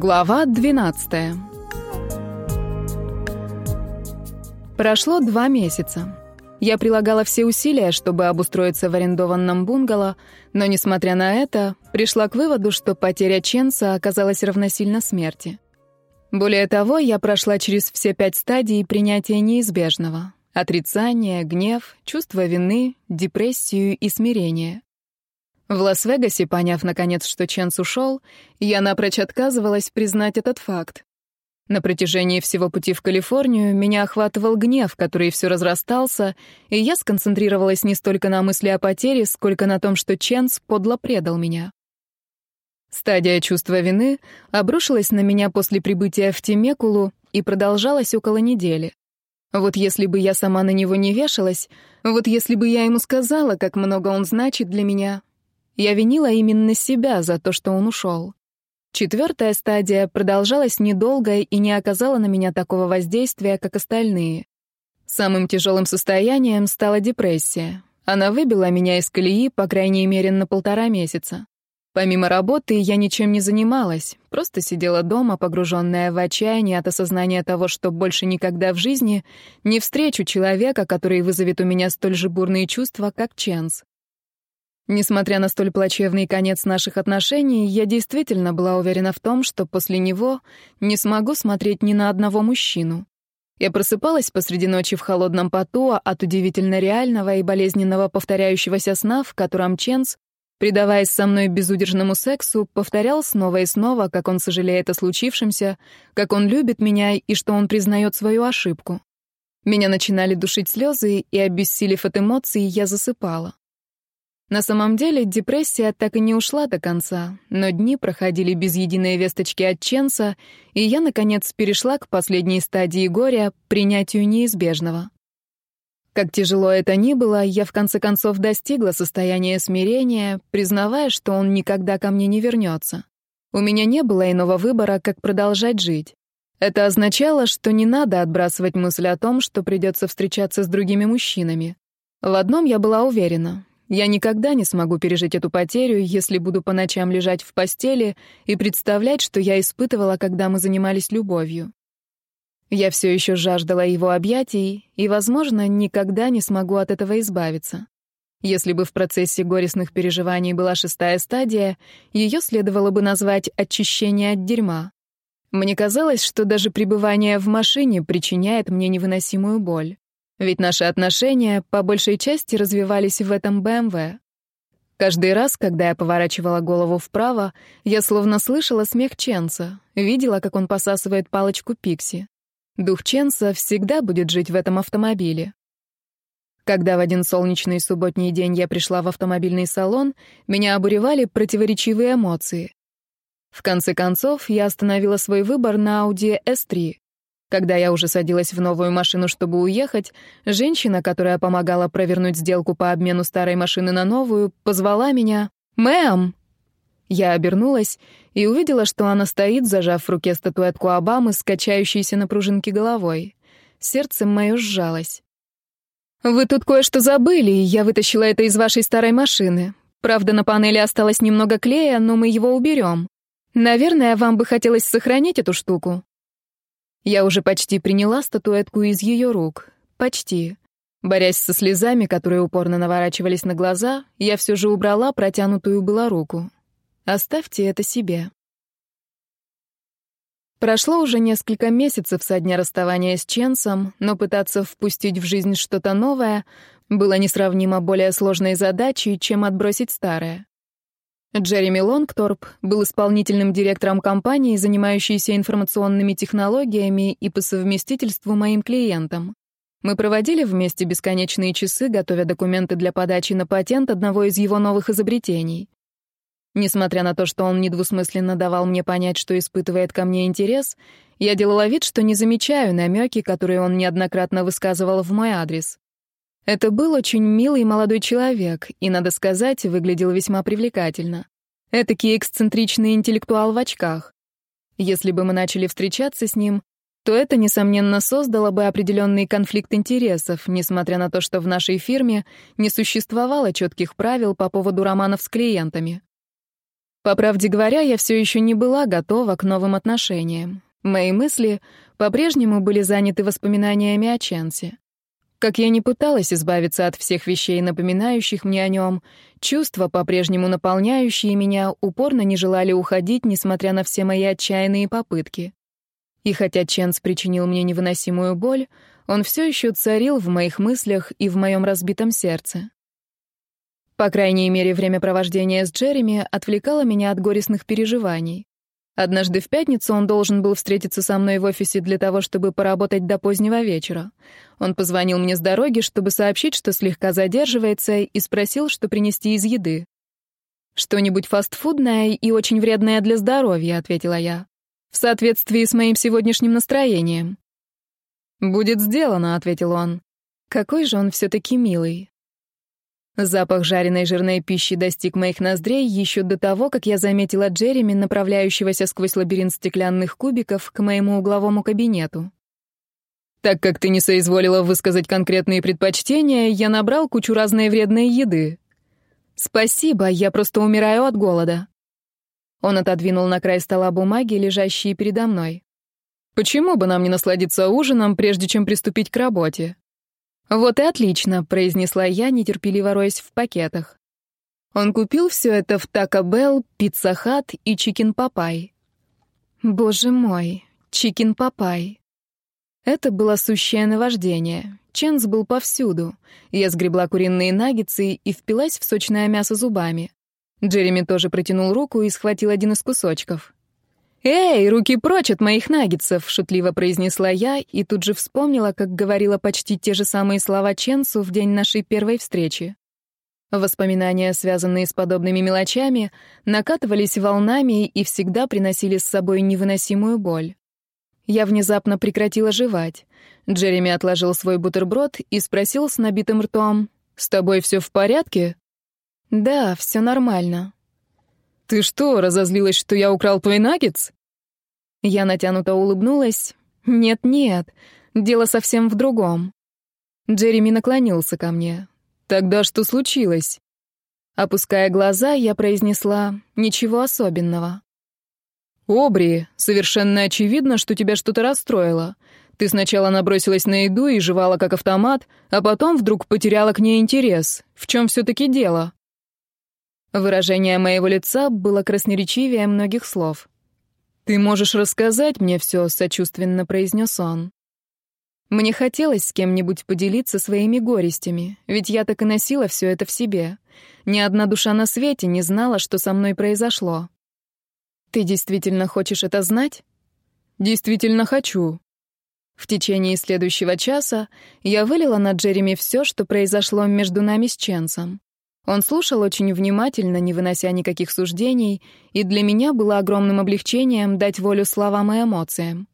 Глава 12 Прошло два месяца. Я прилагала все усилия, чтобы обустроиться в арендованном бунгало, но, несмотря на это, пришла к выводу, что потеря Ченса оказалась равносильна смерти. Более того, я прошла через все пять стадий принятия неизбежного — отрицание, гнев, чувство вины, депрессию и смирение. В Лас-Вегасе, поняв наконец, что Ченс ушел, я напрочь отказывалась признать этот факт. На протяжении всего пути в Калифорнию меня охватывал гнев, который все разрастался, и я сконцентрировалась не столько на мысли о потере, сколько на том, что Ченс подло предал меня. Стадия чувства вины обрушилась на меня после прибытия в Тимекулу и продолжалась около недели. Вот если бы я сама на него не вешалась, вот если бы я ему сказала, как много он значит для меня, я винила именно себя за то, что он ушел. Четвертая стадия продолжалась недолго и не оказала на меня такого воздействия, как остальные. Самым тяжелым состоянием стала депрессия. Она выбила меня из колеи, по крайней мере, на полтора месяца. Помимо работы я ничем не занималась, просто сидела дома, погруженная в отчаяние от осознания того, что больше никогда в жизни не встречу человека, который вызовет у меня столь же бурные чувства, как Ченс. Несмотря на столь плачевный конец наших отношений, я действительно была уверена в том, что после него не смогу смотреть ни на одного мужчину. Я просыпалась посреди ночи в холодном поту от удивительно реального и болезненного повторяющегося сна, в котором Ченс, предаваясь со мной безудержному сексу, повторял снова и снова, как он сожалеет о случившемся, как он любит меня и что он признает свою ошибку. Меня начинали душить слезы, и, обессилев от эмоций, я засыпала. На самом деле депрессия так и не ушла до конца, но дни проходили без единой весточки от Ченса, и я, наконец, перешла к последней стадии горя — принятию неизбежного. Как тяжело это ни было, я в конце концов достигла состояния смирения, признавая, что он никогда ко мне не вернется. У меня не было иного выбора, как продолжать жить. Это означало, что не надо отбрасывать мысль о том, что придется встречаться с другими мужчинами. В одном я была уверена. Я никогда не смогу пережить эту потерю, если буду по ночам лежать в постели и представлять, что я испытывала, когда мы занимались любовью. Я все еще жаждала его объятий и, возможно, никогда не смогу от этого избавиться. Если бы в процессе горестных переживаний была шестая стадия, ее следовало бы назвать «очищение от дерьма». Мне казалось, что даже пребывание в машине причиняет мне невыносимую боль. Ведь наши отношения по большей части развивались в этом БМВ. Эм Каждый раз, когда я поворачивала голову вправо, я словно слышала смех Ченса, видела, как он посасывает палочку Пикси. Дух Ченса всегда будет жить в этом автомобиле. Когда в один солнечный субботний день я пришла в автомобильный салон, меня обуревали противоречивые эмоции. В конце концов, я остановила свой выбор на Audi S3. Когда я уже садилась в новую машину, чтобы уехать, женщина, которая помогала провернуть сделку по обмену старой машины на новую, позвала меня «Мэм!». Я обернулась и увидела, что она стоит, зажав в руке статуэтку Обамы, скачающейся на пружинке головой. Сердце мое сжалось. «Вы тут кое-что забыли, я вытащила это из вашей старой машины. Правда, на панели осталось немного клея, но мы его уберем. Наверное, вам бы хотелось сохранить эту штуку». Я уже почти приняла статуэтку из ее рук. Почти. Борясь со слезами, которые упорно наворачивались на глаза, я все же убрала протянутую была руку. Оставьте это себе. Прошло уже несколько месяцев со дня расставания с Ченсом, но пытаться впустить в жизнь что-то новое было несравнимо более сложной задачей, чем отбросить старое. Джереми Лонгторп был исполнительным директором компании, занимающейся информационными технологиями и по совместительству моим клиентом. Мы проводили вместе бесконечные часы, готовя документы для подачи на патент одного из его новых изобретений. Несмотря на то, что он недвусмысленно давал мне понять, что испытывает ко мне интерес, я делала вид, что не замечаю намеки, которые он неоднократно высказывал в мой адрес. Это был очень милый молодой человек, и, надо сказать, выглядел весьма привлекательно. Этакий эксцентричный интеллектуал в очках. Если бы мы начали встречаться с ним, то это, несомненно, создало бы определенный конфликт интересов, несмотря на то, что в нашей фирме не существовало четких правил по поводу романов с клиентами. По правде говоря, я все еще не была готова к новым отношениям. Мои мысли по-прежнему были заняты воспоминаниями о Ченсе. Как я не пыталась избавиться от всех вещей, напоминающих мне о нем, чувства, по-прежнему наполняющие меня, упорно не желали уходить, несмотря на все мои отчаянные попытки. И хотя Ченс причинил мне невыносимую боль, он все еще царил в моих мыслях и в моем разбитом сердце. По крайней мере, время провождения с Джереми отвлекало меня от горестных переживаний. Однажды в пятницу он должен был встретиться со мной в офисе для того, чтобы поработать до позднего вечера. Он позвонил мне с дороги, чтобы сообщить, что слегка задерживается, и спросил, что принести из еды. «Что-нибудь фастфудное и очень вредное для здоровья», — ответила я, «в соответствии с моим сегодняшним настроением». «Будет сделано», — ответил он. «Какой же он все-таки милый. Запах жареной жирной пищи достиг моих ноздрей еще до того, как я заметила Джереми, направляющегося сквозь лабиринт стеклянных кубиков к моему угловому кабинету. «Так как ты не соизволила высказать конкретные предпочтения, я набрал кучу разной вредной еды». «Спасибо, я просто умираю от голода». Он отодвинул на край стола бумаги, лежащие передо мной. «Почему бы нам не насладиться ужином, прежде чем приступить к работе?» «Вот и отлично», — произнесла я, нетерпеливо роясь в пакетах. Он купил все это в Taco Bell, Pizza Hut и Chicken Popeye. Боже мой, Chicken Popeye. Это было сущее наваждение. Ченс был повсюду. Я сгребла куриные наггетсы и впилась в сочное мясо зубами. Джереми тоже протянул руку и схватил один из кусочков. «Эй, руки прочь от моих наггетсов!» — шутливо произнесла я и тут же вспомнила, как говорила почти те же самые слова Ченсу в день нашей первой встречи. Воспоминания, связанные с подобными мелочами, накатывались волнами и всегда приносили с собой невыносимую боль. Я внезапно прекратила жевать. Джереми отложил свой бутерброд и спросил с набитым ртом, «С тобой все в порядке?» «Да, все нормально», «Ты что, разозлилась, что я украл твой наггетс?» Я натянуто улыбнулась. «Нет-нет, дело совсем в другом». Джереми наклонился ко мне. «Тогда что случилось?» Опуская глаза, я произнесла «Ничего особенного». «Обри, совершенно очевидно, что тебя что-то расстроило. Ты сначала набросилась на еду и жевала как автомат, а потом вдруг потеряла к ней интерес. В чем все-таки дело?» Выражение моего лица было красноречивее многих слов. «Ты можешь рассказать мне все», — сочувственно произнес он. Мне хотелось с кем-нибудь поделиться своими горестями, ведь я так и носила все это в себе. Ни одна душа на свете не знала, что со мной произошло. «Ты действительно хочешь это знать?» «Действительно хочу». В течение следующего часа я вылила на Джереми все, что произошло между нами с Ченсом. Он слушал очень внимательно, не вынося никаких суждений, и для меня было огромным облегчением дать волю словам и эмоциям.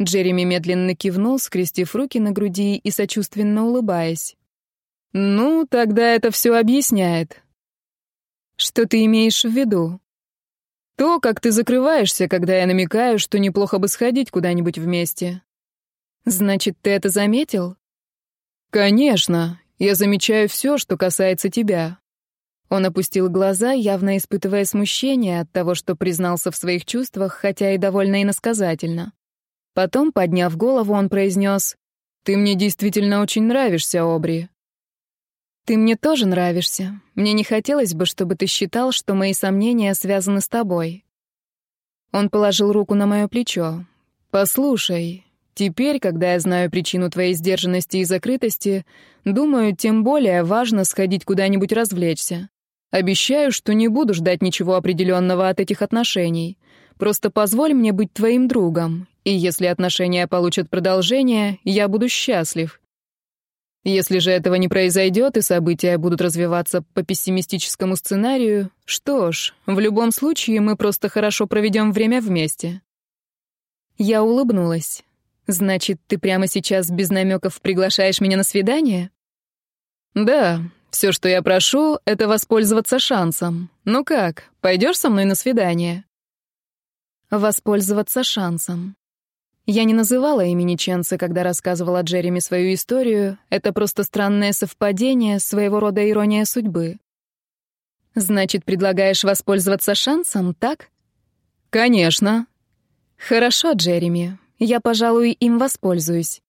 Джереми медленно кивнул, скрестив руки на груди и сочувственно улыбаясь. «Ну, тогда это все объясняет». «Что ты имеешь в виду?» «То, как ты закрываешься, когда я намекаю, что неплохо бы сходить куда-нибудь вместе». «Значит, ты это заметил?» «Конечно. Я замечаю все, что касается тебя». Он опустил глаза, явно испытывая смущение от того, что признался в своих чувствах, хотя и довольно иносказательно. Потом, подняв голову, он произнес, «Ты мне действительно очень нравишься, Обри». «Ты мне тоже нравишься. Мне не хотелось бы, чтобы ты считал, что мои сомнения связаны с тобой». Он положил руку на мое плечо. «Послушай, Теперь, когда я знаю причину твоей сдержанности и закрытости, думаю, тем более важно сходить куда-нибудь развлечься. Обещаю, что не буду ждать ничего определенного от этих отношений. Просто позволь мне быть твоим другом, и если отношения получат продолжение, я буду счастлив. Если же этого не произойдет и события будут развиваться по пессимистическому сценарию, что ж, в любом случае мы просто хорошо проведем время вместе. Я улыбнулась. «Значит, ты прямо сейчас без намеков приглашаешь меня на свидание?» «Да, все, что я прошу, это воспользоваться шансом. Ну как, пойдешь со мной на свидание?» «Воспользоваться шансом». Я не называла имени Ченса, когда рассказывала Джереми свою историю. Это просто странное совпадение, своего рода ирония судьбы. «Значит, предлагаешь воспользоваться шансом, так?» «Конечно». «Хорошо, Джереми. Я, пожалуй, им воспользуюсь.